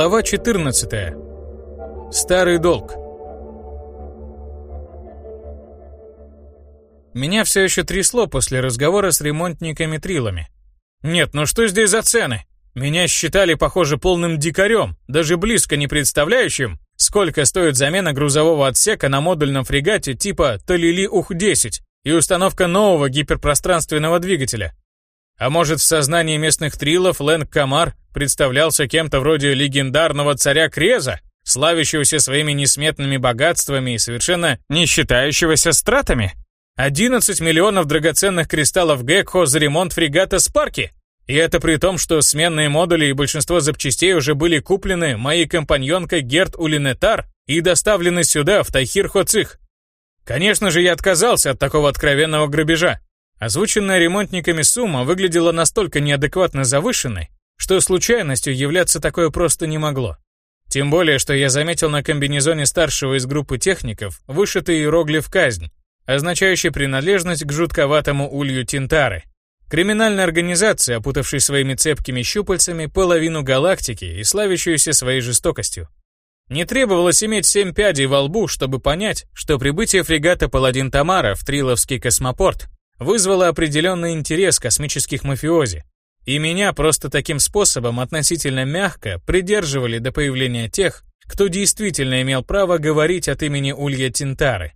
Глава 14. Старый долг. Меня все еще трясло после разговора с ремонтниками-трилами. Нет, ну что здесь за цены? Меня считали, похоже, полным дикарем, даже близко не представляющим, сколько стоит замена грузового отсека на модульном фрегате типа Талили Ух-10 и установка нового гиперпространственного двигателя. А может, в сознании местных трилов Лэнг Камар представлялся кем-то вроде легендарного царя Креза, славящегося своими несметными богатствами и совершенно не считающегося стратами? 11 миллионов драгоценных кристаллов Гекхо за ремонт фрегата Спарки? И это при том, что сменные модули и большинство запчастей уже были куплены моей компаньонкой Герт Улинетар и доставлены сюда, в Тайхир Хоцих. Конечно же, я отказался от такого откровенного грабежа. Озвученная ремонтниками сумма выглядела настолько неадекватно завышенной, что случайностью являться такое просто не могло. Тем более, что я заметил на комбинезоне старшего из группы техников вышитый иероглиф «Казнь», означающий принадлежность к жутковатому улью Тинтары. Криминальная организация, опутавшая своими цепкими щупальцами половину галактики и славящуюся своей жестокостью. Не требовалось иметь семь пядей во лбу, чтобы понять, что прибытие фрегата «Паладин Тамара» в Триловский космопорт вызвало определенный интерес космических мафиози, и меня просто таким способом относительно мягко придерживали до появления тех, кто действительно имел право говорить от имени Улья Тинтары.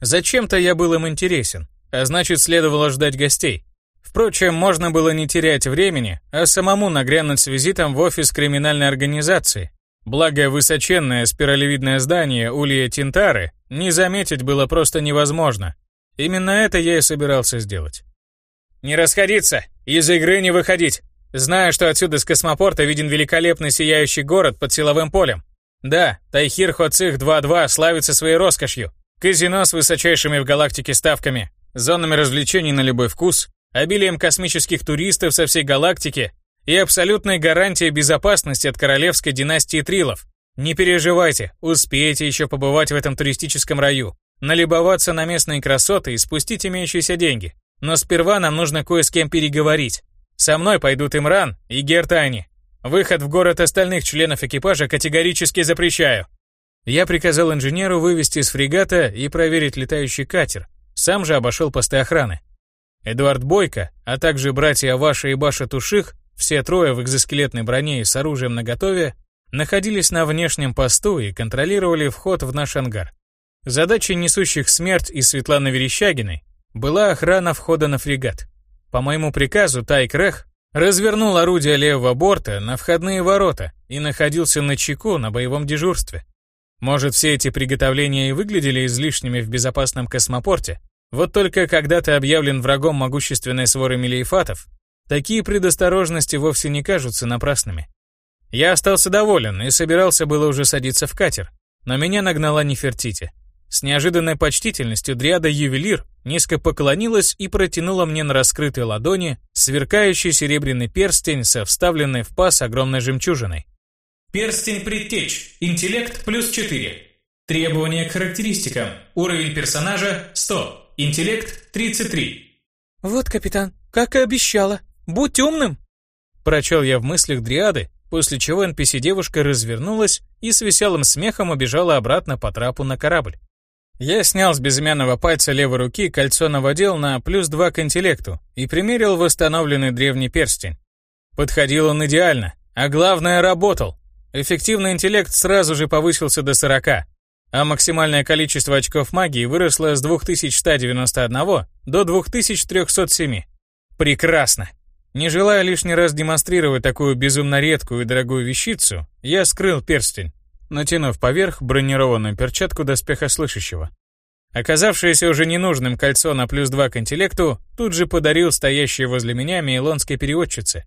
Зачем-то я был им интересен, а значит следовало ждать гостей. Впрочем, можно было не терять времени, а самому нагрянуть с визитом в офис криминальной организации. Благо, высоченное спиралевидное здание Улья Тинтары не заметить было просто невозможно. Именно это я и собирался сделать. «Не расходиться! Из игры не выходить! Знаю, что отсюда с космопорта виден великолепный сияющий город под силовым полем. Да, Тайхир Хоцих 2-2 славится своей роскошью. Казино с высочайшими в галактике ставками, зонами развлечений на любой вкус, обилием космических туристов со всей галактики и абсолютной гарантией безопасности от королевской династии Трилов. Не переживайте, успеете еще побывать в этом туристическом раю, налюбоваться на местные красоты и спустить имеющиеся деньги. Но сперва нам нужно кое с кем переговорить. Со мной пойдут Имран и Гертани. Выход в город остальных членов экипажа категорически запрещаю. Я приказал инженеру вывести из фрегата и проверить летающий катер. Сам же обошел посты охраны. Эдуард Бойко, а также братья Ваша и Баша Туших, все трое в экзоскелетной броне и с оружием наготове, находились на внешнем посту и контролировали вход в наш ангар. Задачей несущих смерть и Светланы Верещагиной была охрана входа на фрегат. По моему приказу Тайк Рех развернул орудие левого борта на входные ворота и находился на чеку на боевом дежурстве. Может, все эти приготовления и выглядели излишними в безопасном космопорте, вот только когда ты объявлен врагом могущественной своры мелиефатов, такие предосторожности вовсе не кажутся напрасными. Я остался доволен и собирался было уже садиться в катер, но меня нагнала Нефертити. С неожиданной почтительностью Дриада-ювелир низко поклонилась и протянула мне на раскрытой ладони сверкающий серебряный перстень со вставленной в паз огромной жемчужиной. Перстень предтеч. Интеллект плюс 4. Требования к характеристикам. Уровень персонажа 100. Интеллект 33. «Вот, капитан, как и обещала. Будь умным!» Прочел я в мыслях Дриады, после чего NPC-девушка развернулась и с веселым смехом убежала обратно по трапу на корабль. Я снял с безымянного пальца левой руки кольцо наводил на плюс два к интеллекту и примерил восстановленный древний перстень. Подходил он идеально, а главное работал. Эффективный интеллект сразу же повысился до 40, а максимальное количество очков магии выросло с 2191 до 2307. Прекрасно! Не желая лишний раз демонстрировать такую безумно редкую и дорогую вещицу, я скрыл перстень, натянув поверх бронированную перчатку доспеха слышащего. Оказавшееся уже ненужным кольцо на плюс 2 к интеллекту тут же подарил стоящей возле меня мейлонской переводчице.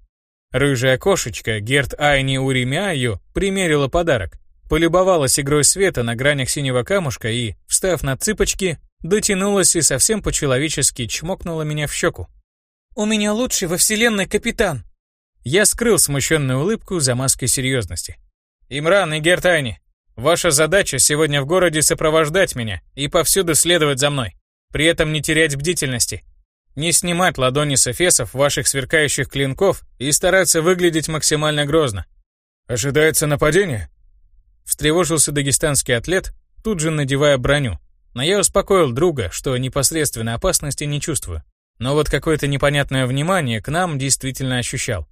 Рыжая кошечка Герт Айни Уримяю примерила подарок, полюбовалась игрой света на гранях синего камушка и, встав на цыпочки, дотянулась и совсем по-человечески чмокнула меня в щеку. «У меня лучший во вселенной капитан!» Я скрыл смущенную улыбку за маской серьезности. «Имран и Гертайни, ваша задача сегодня в городе сопровождать меня и повсюду следовать за мной, при этом не терять бдительности, не снимать ладони с эфесов ваших сверкающих клинков и стараться выглядеть максимально грозно. Ожидается нападение?» Встревожился дагестанский атлет, тут же надевая броню. Но я успокоил друга, что непосредственной опасности не чувствую. Но вот какое-то непонятное внимание к нам действительно ощущал.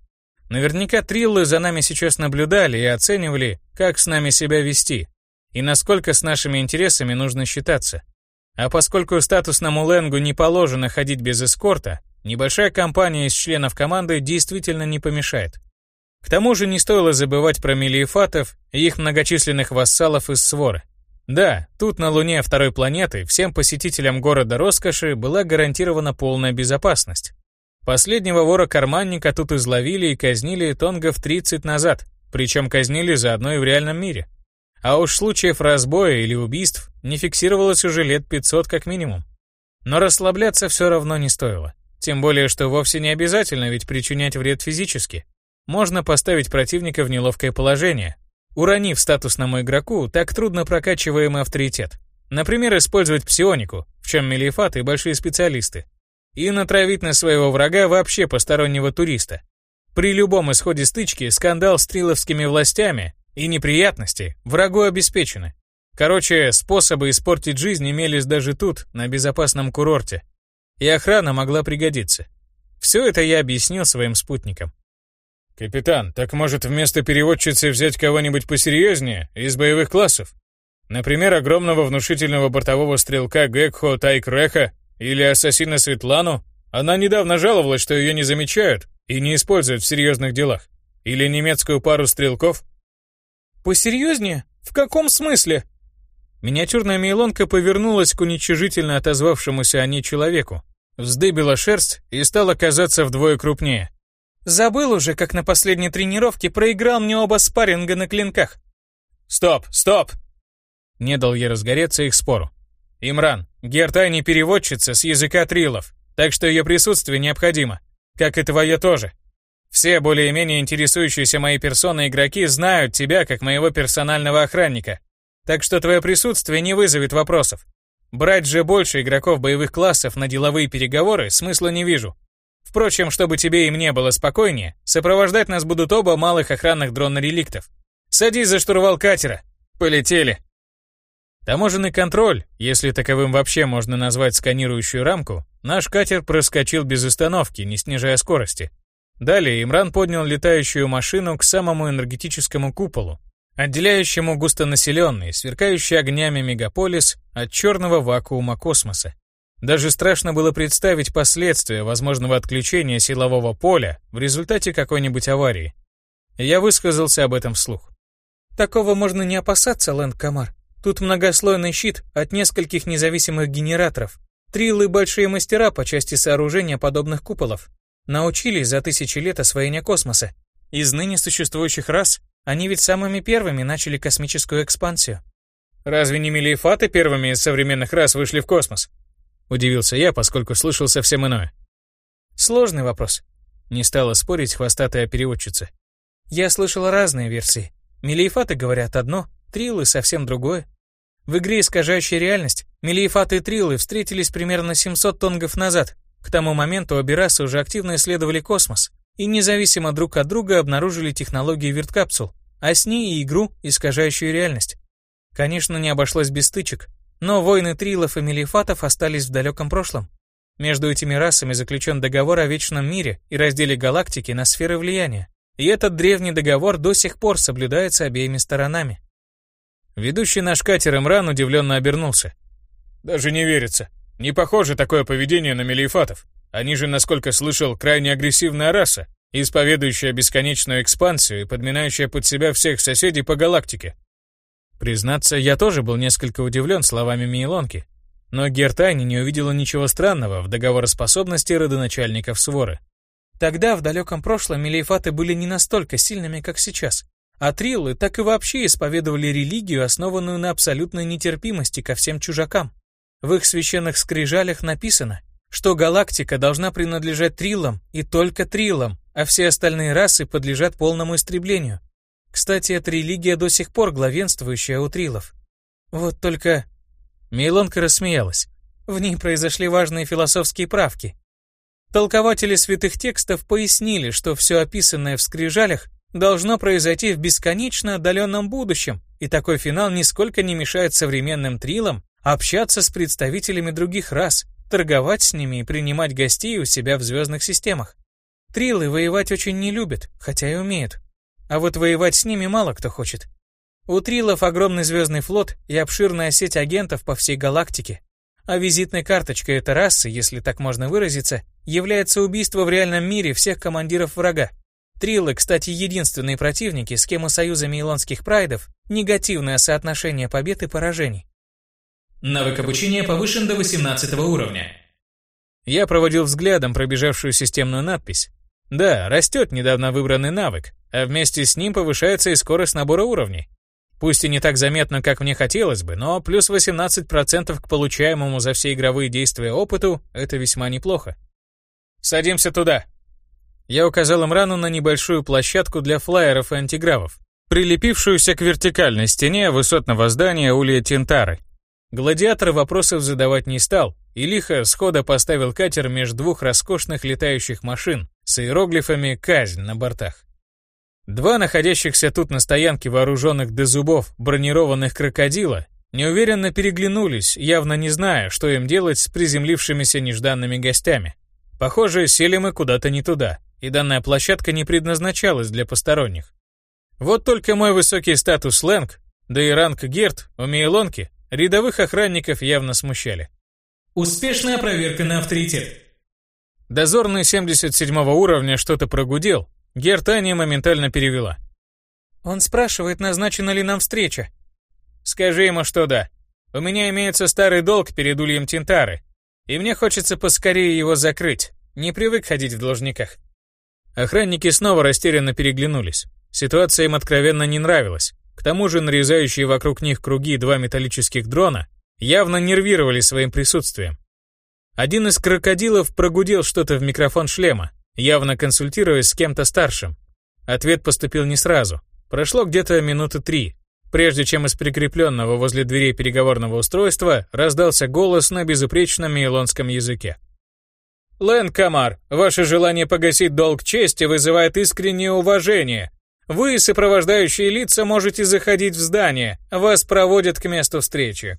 Наверняка триллы за нами сейчас наблюдали и оценивали, как с нами себя вести, и насколько с нашими интересами нужно считаться. А поскольку статусному Ленгу не положено ходить без эскорта, небольшая компания из членов команды действительно не помешает. К тому же не стоило забывать про мелиефатов и их многочисленных вассалов из своры. Да, тут на Луне второй планеты всем посетителям города роскоши была гарантирована полная безопасность. Последнего вора-карманника тут изловили и казнили тонгов 30 назад, причем казнили заодно и в реальном мире. А уж случаев разбоя или убийств не фиксировалось уже лет 500 как минимум. Но расслабляться все равно не стоило. Тем более, что вовсе не обязательно ведь причинять вред физически. Можно поставить противника в неловкое положение, уронив статусному игроку так трудно прокачиваемый авторитет. Например, использовать псионику, в чем мелифаты большие специалисты, и натравить на своего врага вообще постороннего туриста. При любом исходе стычки скандал с триловскими властями и неприятности врагу обеспечены. Короче, способы испортить жизнь имелись даже тут, на безопасном курорте. И охрана могла пригодиться. Все это я объяснил своим спутникам. «Капитан, так может вместо переводчицы взять кого-нибудь посерьезнее, из боевых классов? Например, огромного внушительного бортового стрелка Гекхо Тайкреха или ассасина Светлану? Она недавно жаловалась, что ее не замечают и не используют в серьезных делах. Или немецкую пару стрелков?» «Посерьезнее? В каком смысле?» Миниатюрная мейлонка повернулась к уничижительно отозвавшемуся о ней человеку, вздыбила шерсть и стала казаться вдвое крупнее. Забыл уже, как на последней тренировке проиграл мне оба спарринга на клинках. Стоп, стоп! Не дал я разгореться их спору. Имран, Гертай не переводчица с языка трилов, так что ее присутствие необходимо. Как и твое тоже. Все более-менее интересующиеся моей персоной игроки знают тебя как моего персонального охранника. Так что твое присутствие не вызовет вопросов. Брать же больше игроков боевых классов на деловые переговоры смысла не вижу. Впрочем, чтобы тебе и мне было спокойнее, сопровождать нас будут оба малых охранных дрона-реликтов. Садись за штурвал катера. Полетели. Таможенный контроль, если таковым вообще можно назвать сканирующую рамку, наш катер проскочил без остановки, не снижая скорости. Далее Имран поднял летающую машину к самому энергетическому куполу, отделяющему густонаселенный, сверкающий огнями мегаполис от черного вакуума космоса. Даже страшно было представить последствия возможного отключения силового поля в результате какой-нибудь аварии. Я высказался об этом вслух. Такого можно не опасаться, Лэнд Камар. Тут многослойный щит от нескольких независимых генераторов. Триллы большие мастера по части сооружения подобных куполов. Научились за тысячи лет освоения космоса. Из ныне существующих рас они ведь самыми первыми начали космическую экспансию. Разве не Мелиефаты первыми из современных рас вышли в космос? Удивился я, поскольку слышал совсем иное. Сложный вопрос. Не стала спорить хвостатая переводчица. Я слышала разные версии. Мелиефаты говорят одно, трилы совсем другое. В игре «Искажающая реальность» Мелиефаты и трилы встретились примерно 700 тонгов назад. К тому моменту обе расы уже активно исследовали космос и независимо друг от друга обнаружили технологии верткапсул, а с ней и игру «Искажающую реальность». Конечно, не обошлось без стычек, но войны трилов и мелифатов остались в далеком прошлом. Между этими расами заключен договор о вечном мире и разделе галактики на сферы влияния. И этот древний договор до сих пор соблюдается обеими сторонами. Ведущий наш катер Имран удивленно обернулся. «Даже не верится. Не похоже такое поведение на мелиефатов. Они же, насколько слышал, крайне агрессивная раса, исповедующая бесконечную экспансию и подминающая под себя всех соседей по галактике. Признаться, я тоже был несколько удивлен словами Мейлонки, но Гертайни не увидела ничего странного в договороспособности родоначальников своры. Тогда, в далеком прошлом, мелиефаты были не настолько сильными, как сейчас, а триллы так и вообще исповедовали религию, основанную на абсолютной нетерпимости ко всем чужакам. В их священных скрижалях написано, что галактика должна принадлежать триллам и только триллам, а все остальные расы подлежат полному истреблению. Кстати, эта религия до сих пор главенствующая у трилов. Вот только... Мейлонка рассмеялась. В ней произошли важные философские правки. Толкователи святых текстов пояснили, что все описанное в скрижалях должно произойти в бесконечно отдаленном будущем, и такой финал нисколько не мешает современным трилам общаться с представителями других рас, торговать с ними и принимать гостей у себя в звездных системах. Трилы воевать очень не любят, хотя и умеют. А вот воевать с ними мало кто хочет. У Трилов огромный звездный флот и обширная сеть агентов по всей галактике. А визитной карточкой этой расы, если так можно выразиться, является убийство в реальном мире всех командиров врага. Трилы, кстати, единственные противники, с кем у союза мейлонских прайдов негативное соотношение побед и поражений. Навык обучения повышен до 18 уровня. Я проводил взглядом пробежавшую системную надпись. Да, растет недавно выбранный навык, а вместе с ним повышается и скорость набора уровней. Пусть и не так заметно, как мне хотелось бы, но плюс 18% к получаемому за все игровые действия опыту — это весьма неплохо. «Садимся туда!» Я указал им рану на небольшую площадку для флайеров и антигравов, прилепившуюся к вертикальной стене высотного здания Улья Тинтары. Гладиатор вопросов задавать не стал, и лихо схода поставил катер между двух роскошных летающих машин с иероглифами «Казнь» на бортах. Два находящихся тут на стоянке вооруженных до зубов бронированных крокодила неуверенно переглянулись, явно не зная, что им делать с приземлившимися нежданными гостями. Похоже, сели мы куда-то не туда и данная площадка не предназначалась для посторонних. Вот только мой высокий статус Лэнг, да и ранг Герт у Мейлонки рядовых охранников явно смущали. Успешная проверка на авторитет. Дозорный 77 уровня что-то прогудел, Герт Аня моментально перевела. «Он спрашивает, назначена ли нам встреча». «Скажи ему, что да. У меня имеется старый долг перед Ульем Тинтары, и мне хочется поскорее его закрыть. Не привык ходить в должниках». Охранники снова растерянно переглянулись. Ситуация им откровенно не нравилась. К тому же нарезающие вокруг них круги два металлических дрона явно нервировали своим присутствием. Один из крокодилов прогудел что-то в микрофон шлема, явно консультируясь с кем-то старшим. Ответ поступил не сразу. Прошло где-то минуты три, прежде чем из прикрепленного возле дверей переговорного устройства раздался голос на безупречном мейлонском языке. Лэн Камар, ваше желание погасить долг чести вызывает искреннее уважение. Вы, сопровождающие лица, можете заходить в здание, вас проводят к месту встречи.